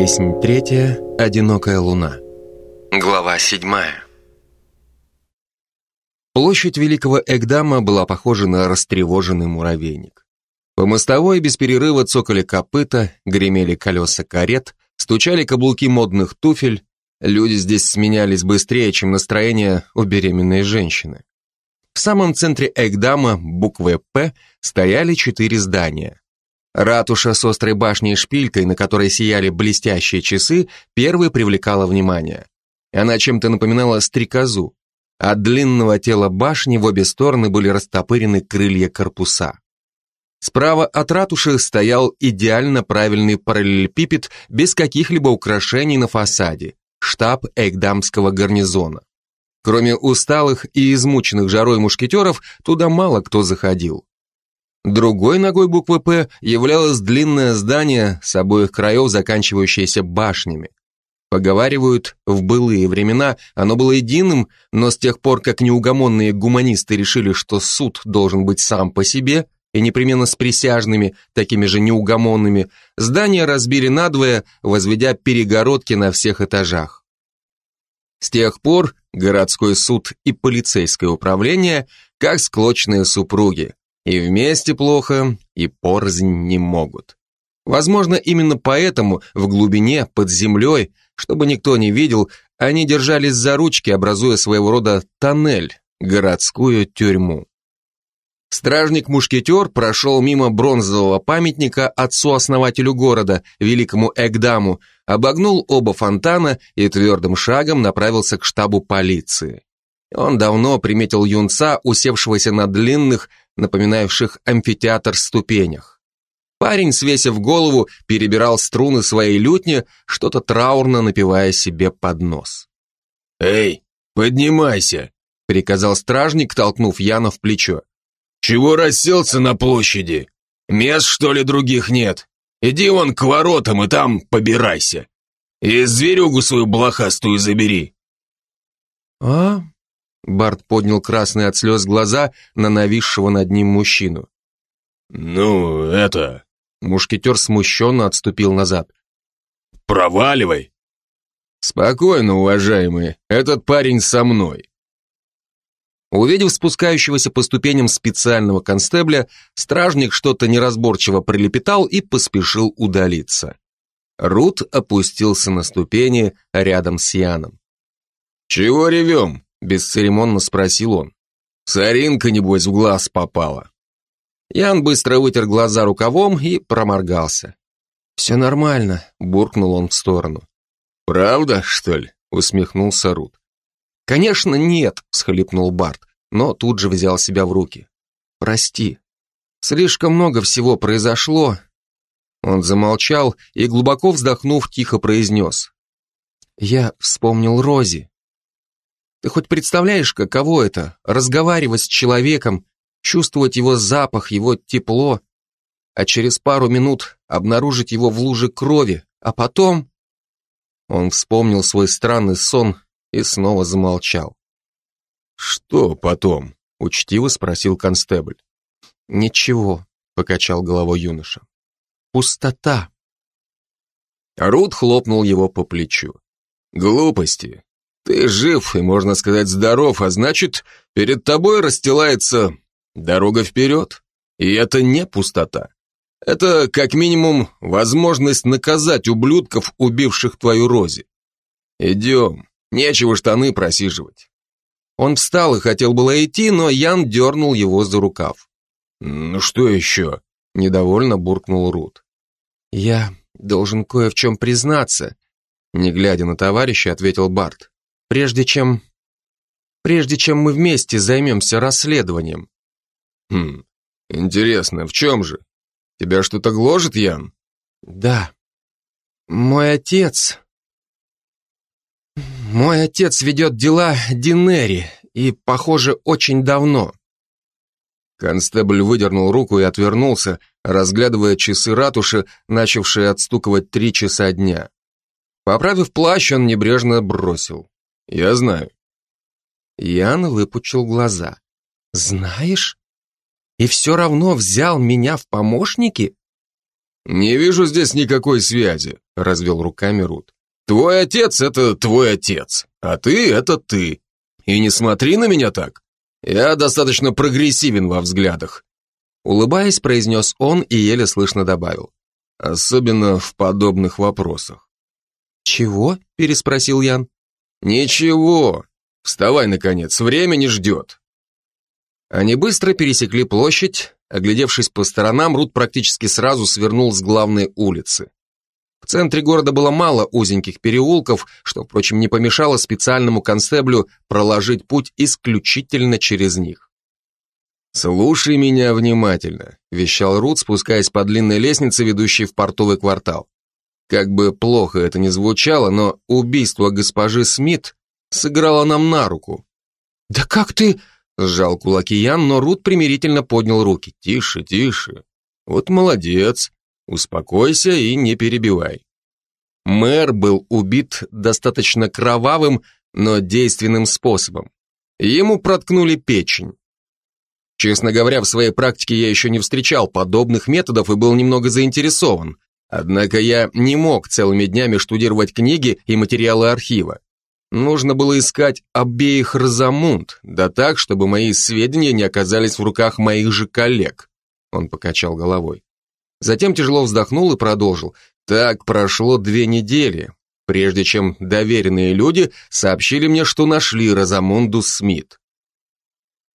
Песнь третья. Одинокая луна. Глава седьмая. Площадь Великого Эгдама была похожа на растревоженный муравейник. По мостовой без перерыва цокали копыта, гремели колеса карет, стучали каблуки модных туфель, люди здесь сменялись быстрее, чем настроение у беременной женщины. В самом центре Эгдама, буквой «П», стояли четыре здания. Ратуша с острой башней и шпилькой, на которой сияли блестящие часы, первой привлекала внимание. Она чем-то напоминала стрекозу. От длинного тела башни в обе стороны были растопырены крылья корпуса. Справа от ратуши стоял идеально правильный параллелепипед без каких-либо украшений на фасаде, штаб Эйкдамского гарнизона. Кроме усталых и измученных жарой мушкетеров, туда мало кто заходил. Другой ногой буквы «П» являлось длинное здание с обоих краев, заканчивающееся башнями. Поговаривают, в былые времена оно было единым, но с тех пор, как неугомонные гуманисты решили, что суд должен быть сам по себе и непременно с присяжными, такими же неугомонными, здание разбили надвое, возведя перегородки на всех этажах. С тех пор городской суд и полицейское управление как склочные супруги, и вместе плохо, и порознь не могут. Возможно, именно поэтому в глубине, под землей, чтобы никто не видел, они держались за ручки, образуя своего рода тоннель, городскую тюрьму. Стражник-мушкетер прошел мимо бронзового памятника отцу-основателю города, великому Эгдаму, обогнул оба фонтана и твердым шагом направился к штабу полиции. Он давно приметил юнца, усевшегося на длинных, напоминающих амфитеатр ступенях. Парень, свесив голову, перебирал струны своей лютни, что-то траурно напевая себе под нос. «Эй, поднимайся!» — приказал стражник, толкнув Яна в плечо. «Чего расселся на площади? Мест, что ли, других нет? Иди вон к воротам и там побирайся. И зверюгу свою блохастую забери». «А, Барт поднял красные от слез глаза на нависшего над ним мужчину. «Ну, это...» Мушкетер смущенно отступил назад. «Проваливай!» «Спокойно, уважаемые, этот парень со мной». Увидев спускающегося по ступеням специального констебля, стражник что-то неразборчиво прилепетал и поспешил удалиться. Рут опустился на ступени рядом с Яном. «Чего ревем?» Бесцеремонно спросил он. Соринка, небось, в глаз попала. Ян быстро вытер глаза рукавом и проморгался. «Все нормально», — буркнул он в сторону. «Правда, что ли?» — усмехнулся Рут. «Конечно нет», — всхлипнул Барт, но тут же взял себя в руки. «Прости. Слишком много всего произошло». Он замолчал и, глубоко вздохнув, тихо произнес. «Я вспомнил Рози. Ты хоть представляешь, каково это – разговаривать с человеком, чувствовать его запах, его тепло, а через пару минут обнаружить его в луже крови, а потом... Он вспомнил свой странный сон и снова замолчал. «Что потом?» – учтиво спросил констебль. «Ничего», – покачал головой юноша. «Пустота». Рут хлопнул его по плечу. «Глупости. Ты жив и, можно сказать, здоров, а значит, перед тобой расстилается дорога вперед. И это не пустота. Это, как минимум, возможность наказать ублюдков, убивших твою Рози. Идем, нечего штаны просиживать. Он встал и хотел было идти, но Ян дернул его за рукав. «Ну что еще?» – недовольно буркнул Рут. «Я должен кое в чем признаться», – не глядя на товарища, ответил Барт прежде чем... прежде чем мы вместе займемся расследованием. Хм, интересно, в чем же? Тебя что-то гложет, Ян? Да. Мой отец... Мой отец ведет дела Динери, и, похоже, очень давно. Констебль выдернул руку и отвернулся, разглядывая часы ратуши, начавшие отстукивать три часа дня. Поправив плащ, он небрежно бросил. Я знаю. Ян выпучил глаза. Знаешь? И все равно взял меня в помощники? «Не вижу здесь никакой связи», — развел руками Рут. «Твой отец — это твой отец, а ты — это ты. И не смотри на меня так. Я достаточно прогрессивен во взглядах». Улыбаясь, произнес он и еле слышно добавил. «Особенно в подобных вопросах». «Чего?» — переспросил Ян. «Ничего. Вставай, наконец, время не ждет». Они быстро пересекли площадь, оглядевшись по сторонам, Рут практически сразу свернул с главной улицы. В центре города было мало узеньких переулков, что, впрочем, не помешало специальному констеблю проложить путь исключительно через них. «Слушай меня внимательно», — вещал Рут, спускаясь по длинной лестнице, ведущей в портовый квартал. Как бы плохо это ни звучало, но убийство госпожи Смит сыграло нам на руку. «Да как ты...» Сжал кулаки Ян, но Рут примирительно поднял руки. Тише, тише. Вот молодец. Успокойся и не перебивай. Мэр был убит достаточно кровавым, но действенным способом. Ему проткнули печень. Честно говоря, в своей практике я еще не встречал подобных методов и был немного заинтересован. Однако я не мог целыми днями штудировать книги и материалы архива. Нужно было искать обеих Розамунд, да так, чтобы мои сведения не оказались в руках моих же коллег. Он покачал головой. Затем тяжело вздохнул и продолжил. Так прошло две недели, прежде чем доверенные люди сообщили мне, что нашли Розамунду Смит.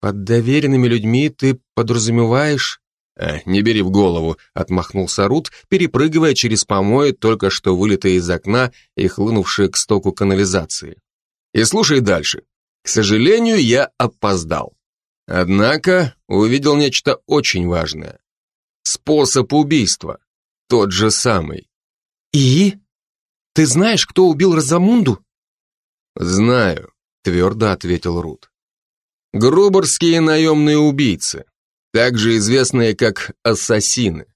«Под доверенными людьми ты подразумеваешь...» «Э, «Не бери в голову», — отмахнулся Рут, перепрыгивая через помои, только что вылетая из окна и хлынувшие к стоку канализации. «И слушай дальше. К сожалению, я опоздал. Однако увидел нечто очень важное. Способ убийства. Тот же самый». «И? Ты знаешь, кто убил Розамунду?» «Знаю», — твердо ответил Рут. «Груборские наемные убийцы также известные как ассасины.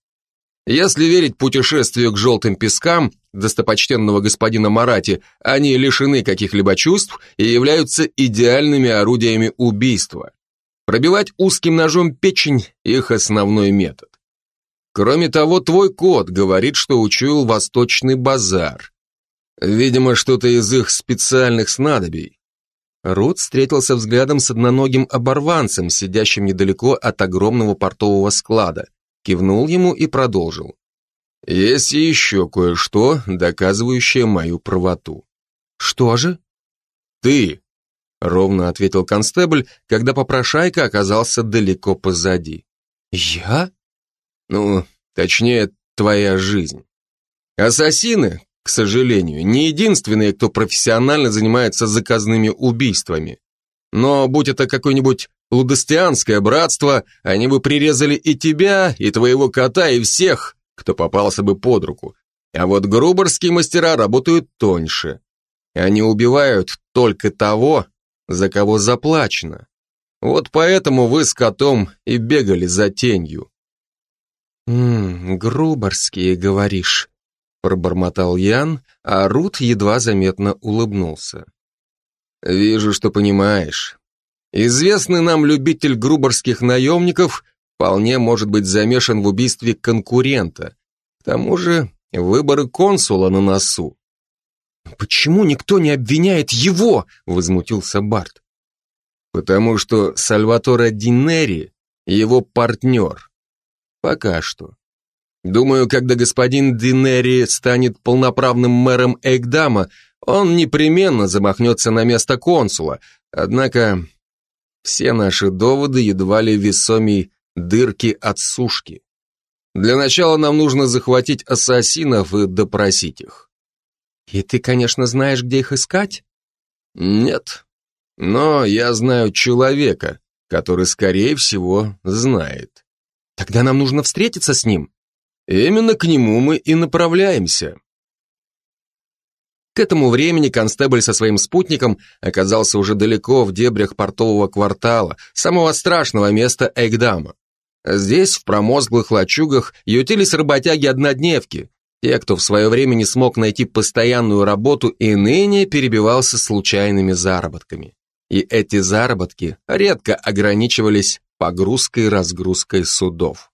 Если верить путешествию к желтым пескам достопочтенного господина Марати, они лишены каких-либо чувств и являются идеальными орудиями убийства. Пробивать узким ножом печень – их основной метод. Кроме того, твой кот говорит, что учуял восточный базар. Видимо, что-то из их специальных снадобий. Рут встретился взглядом с одноногим оборванцем, сидящим недалеко от огромного портового склада, кивнул ему и продолжил. «Есть еще кое-что, доказывающее мою правоту». «Что же?» «Ты», — ровно ответил констебль, когда попрошайка оказался далеко позади. «Я?» «Ну, точнее, твоя жизнь. Ассасины, к сожалению, не единственные, кто профессионально занимается заказными убийствами. Но будь это какое-нибудь лудостианское братство, они бы прирезали и тебя, и твоего кота, и всех, кто попался бы под руку. А вот груборские мастера работают тоньше. Они убивают только того, за кого заплачено. Вот поэтому вы с котом и бегали за тенью. «Ммм, груборские, говоришь», пробормотал Ян, а Рут едва заметно улыбнулся. «Вижу, что понимаешь. Известный нам любитель груборских наемников вполне может быть замешан в убийстве конкурента. К тому же выборы консула на носу». «Почему никто не обвиняет его?» — возмутился Барт. «Потому что Сальваторе Динери — его партнер. Пока что. Думаю, когда господин Динери станет полноправным мэром Эйгдама, он непременно замахнется на место консула. Однако все наши доводы едва ли весомей дырки от сушки. Для начала нам нужно захватить ассасинов и допросить их. И ты, конечно, знаешь, где их искать? Нет. Но я знаю человека, который, скорее всего, знает. Тогда нам нужно встретиться с ним. Именно к нему мы и направляемся. К этому времени констебль со своим спутником оказался уже далеко в дебрях портового квартала, самого страшного места Эгдама. Здесь, в промозглых лачугах, ютились работяги-однодневки, те, кто в свое время не смог найти постоянную работу и ныне перебивался случайными заработками. И эти заработки редко ограничивались погрузкой-разгрузкой судов.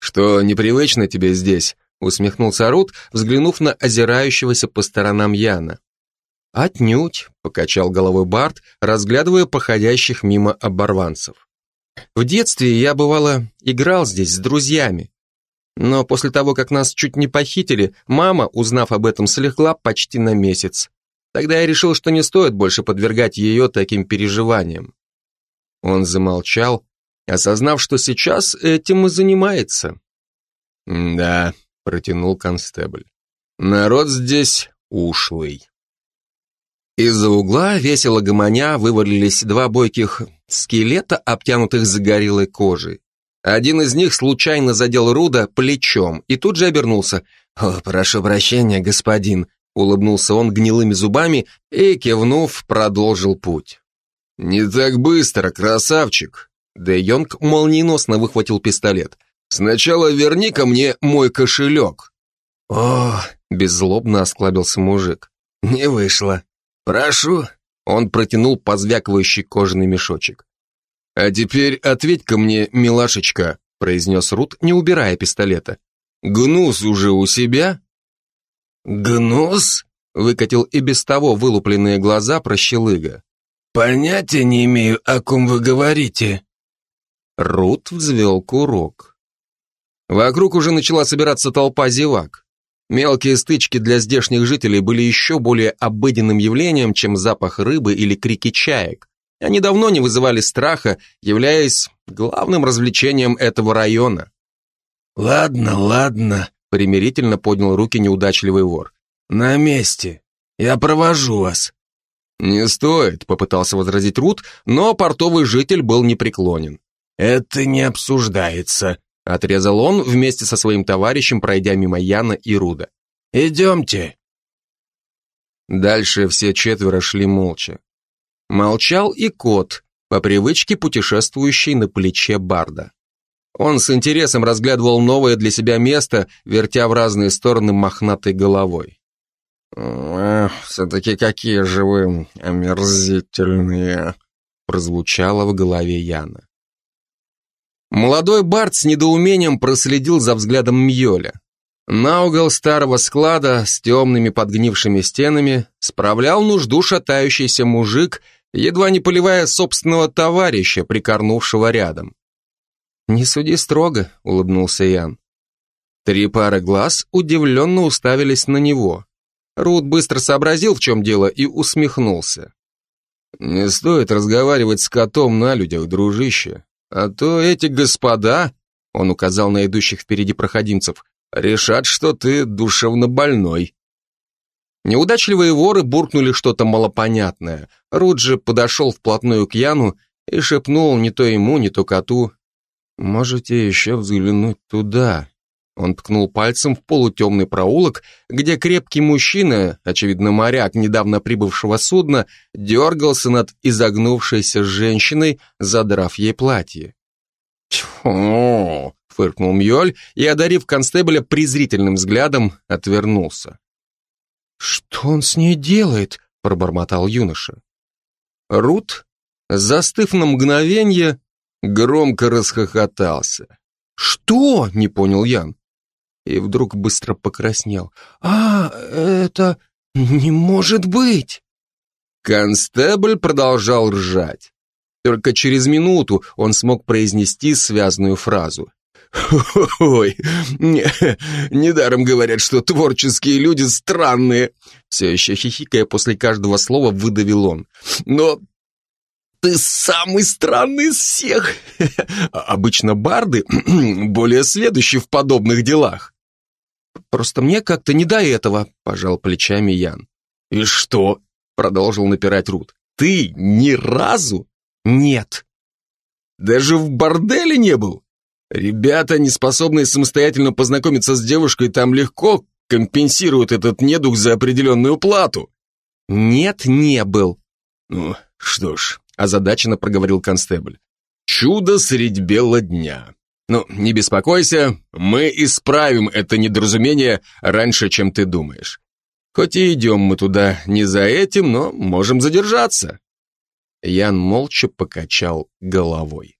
«Что, непривычно тебе здесь?» усмехнулся Рут, взглянув на озирающегося по сторонам Яна. «Отнюдь», — покачал головой Барт, разглядывая походящих мимо оборванцев. «В детстве я, бывало, играл здесь с друзьями. Но после того, как нас чуть не похитили, мама, узнав об этом, слегла почти на месяц. Тогда я решил, что не стоит больше подвергать ее таким переживаниям». Он замолчал, осознав, что сейчас этим и занимается. «Да», — протянул констебль, — «народ здесь ушлый». Из-за угла, весело гомоня, вывалились два бойких скелета, обтянутых загорелой кожей. Один из них случайно задел Руда плечом и тут же обернулся. «О, прошу прощения, господин», — улыбнулся он гнилыми зубами и, кивнув, продолжил путь. «Не так быстро, красавчик!» Де Йонг молниеносно выхватил пистолет. «Сначала верни ко мне мой кошелек». «О!» — беззлобно осклабился мужик. «Не вышло. Прошу». Он протянул позвякивающий кожаный мешочек. «А теперь ответь-ка мне, милашечка», — произнес Рут, не убирая пистолета. «Гнус уже у себя?» «Гнус?» — выкатил и без того вылупленные глаза прощелыга. «Понятия не имею, о ком вы говорите». Рут взвел курок. Вокруг уже начала собираться толпа зевак. Мелкие стычки для здешних жителей были еще более обыденным явлением, чем запах рыбы или крики чаек. Они давно не вызывали страха, являясь главным развлечением этого района. «Ладно, ладно», — примирительно поднял руки неудачливый вор. «На месте. Я провожу вас». «Не стоит», — попытался возразить Рут, но портовый житель был непреклонен. «Это не обсуждается», — отрезал он вместе со своим товарищем, пройдя мимо Яна и Руда. «Идемте». Дальше все четверо шли молча. Молчал и кот, по привычке путешествующий на плече Барда. Он с интересом разглядывал новое для себя место, вертя в разные стороны мохнатой головой. «Все-таки какие же вы омерзительные!» прозвучало в голове Яна. Молодой Барт с недоумением проследил за взглядом Мьоля. На угол старого склада с темными подгнившими стенами справлял нужду шатающийся мужик, едва не поливая собственного товарища, прикорнувшего рядом. «Не суди строго», — улыбнулся Ян. Три пары глаз удивленно уставились на него. Рут быстро сообразил, в чем дело, и усмехнулся. «Не стоит разговаривать с котом на людях, дружище, а то эти господа, — он указал на идущих впереди проходимцев, — решат, что ты душевно больной». Неудачливые воры буркнули что-то малопонятное. Рут же подошел вплотную к Яну и шепнул не то ему, не то коту. «Можете еще взглянуть туда». Он ткнул пальцем в полутемный проулок, где крепкий мужчина, очевидно моряк недавно прибывшего судна, дергался над изогнувшейся женщиной, задрав ей платье. «Тьфу!» — фыркнул Мьоль и, одарив констебля презрительным взглядом, отвернулся. «Что он с ней делает?» — пробормотал юноша. Рут, застыв на мгновенье, громко расхохотался. «Что?» — не понял Ян и вдруг быстро покраснел. «А, это не может быть!» Констебль продолжал ржать. Только через минуту он смог произнести связную фразу. «Ой, не, недаром говорят, что творческие люди странные!» Все еще хихикая после каждого слова выдавил он. «Но ты самый странный из всех!» Обычно барды более сведущи в подобных делах. Просто мне как-то не до этого, пожал плечами Ян. И что? Продолжил напирать Рут. Ты ни разу? Нет. Даже в борделе не был? Ребята, не способные самостоятельно познакомиться с девушкой, там легко компенсируют этот недуг за определенную плату. Нет, не был. Ну, что ж, озадаченно проговорил констебль. Чудо средь бела дня. Ну, не беспокойся, мы исправим это недоразумение раньше, чем ты думаешь. Хоть и идем мы туда не за этим, но можем задержаться. Ян молча покачал головой.